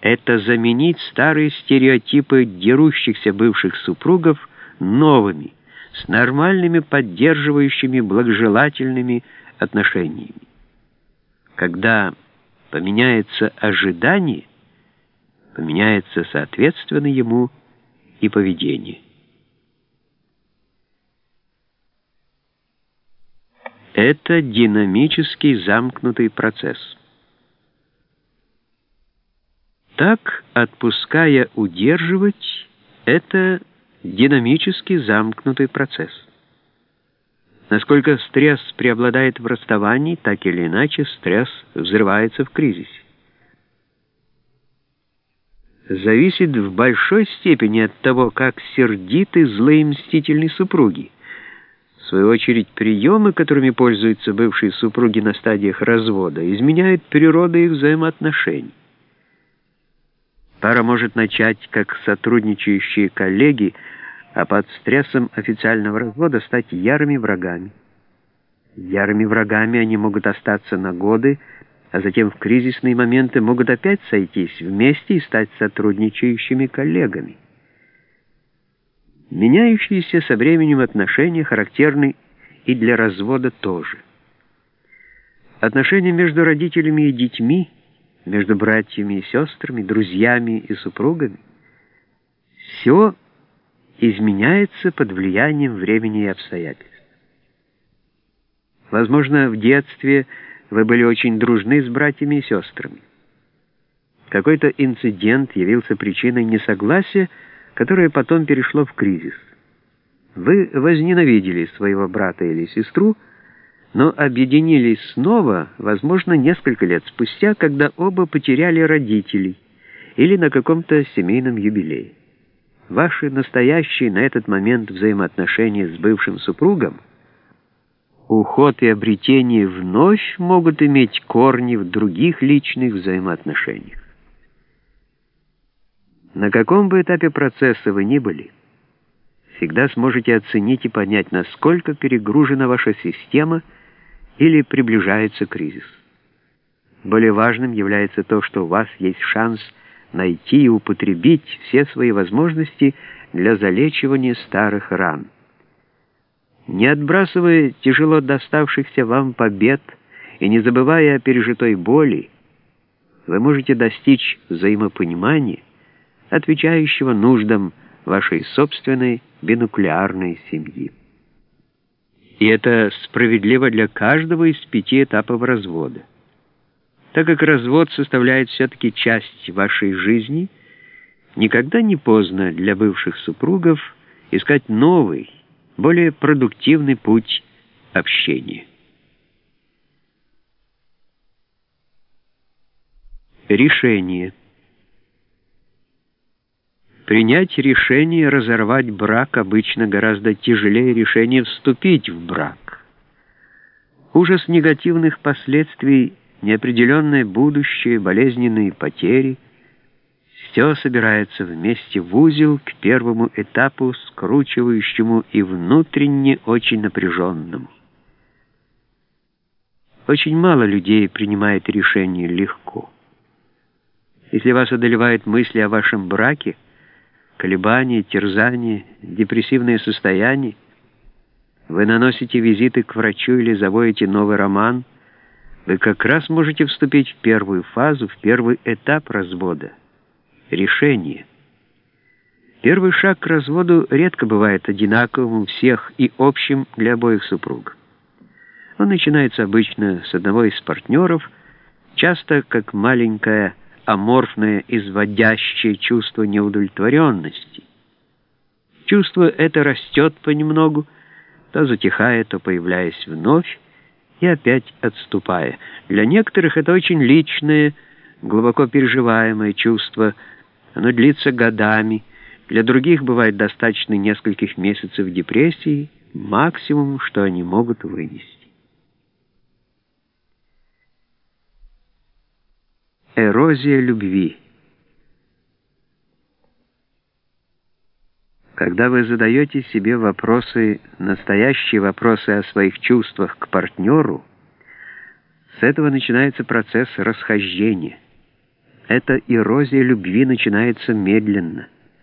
это заменить старые стереотипы дерущихся бывших супругов новыми, с нормальными поддерживающими благожелательными отношениями. Когда поменяется ожидание, поменяется соответственно ему и поведение. Это динамический замкнутый процесс. Так, отпуская удерживать, это динамически замкнутый процесс. Насколько стресс преобладает в расставании, так или иначе стресс взрывается в кризисе. Зависит в большой степени от того, как сердиты злые мстительные супруги. В свою очередь, приемы, которыми пользуются бывшие супруги на стадиях развода, изменяют природу их взаимоотношений. Пара может начать как сотрудничающие коллеги, а под стрессом официального развода стать ярыми врагами. Ярыми врагами они могут остаться на годы, а затем в кризисные моменты могут опять сойтись вместе и стать сотрудничающими коллегами. Меняющиеся со временем отношения характерны и для развода тоже. Отношения между родителями и детьми, между братьями и сестрами, друзьями и супругами – все изменяется под влиянием времени и обстоятельств. Возможно, в детстве вы были очень дружны с братьями и сестрами. Какой-то инцидент явился причиной несогласия, которое потом перешло в кризис. Вы возненавидели своего брата или сестру, но объединились снова, возможно, несколько лет спустя, когда оба потеряли родителей или на каком-то семейном юбилее. Ваши настоящие на этот момент взаимоотношения с бывшим супругом, уход и обретение вновь могут иметь корни в других личных взаимоотношениях. На каком бы этапе процесса вы ни были, всегда сможете оценить и понять, насколько перегружена ваша система или приближается кризис. Более важным является то, что у вас есть шанс найти и употребить все свои возможности для залечивания старых ран. Не отбрасывая тяжело доставшихся вам побед и не забывая о пережитой боли, вы можете достичь взаимопонимания, отвечающего нуждам вашей собственной бинуклеарной семьи. И это справедливо для каждого из пяти этапов развода. Так как развод составляет все-таки часть вашей жизни, никогда не поздно для бывших супругов искать новый, более продуктивный путь общения. Решение. Принять решение разорвать брак обычно гораздо тяжелее решения вступить в брак. Ужас негативных последствий – неопределенное будущее, болезненные потери — все собирается вместе в узел к первому этапу, скручивающему и внутренне очень напряженному. Очень мало людей принимает решение легко. Если вас одолевают мысли о вашем браке, колебания, терзания, депрессивное состояние, вы наносите визиты к врачу или заводите новый роман — вы как раз можете вступить в первую фазу, в первый этап развода — решение. Первый шаг к разводу редко бывает одинаковым у всех и общим для обоих супругов. Он начинается обычно с одного из партнеров, часто как маленькое аморфное изводящее чувство неудовлетворенности. Чувство это растет понемногу, то затихая, то появляясь вновь, и опять отступая. Для некоторых это очень личное, глубоко переживаемое чувство. Оно длится годами. Для других бывает достаточно нескольких месяцев депрессии, максимум, что они могут вынести. Эрозия любви. Когда вы задаете себе вопросы, настоящие вопросы о своих чувствах к партнеру, с этого начинается процесс расхождения. эта эрозия любви начинается медленно –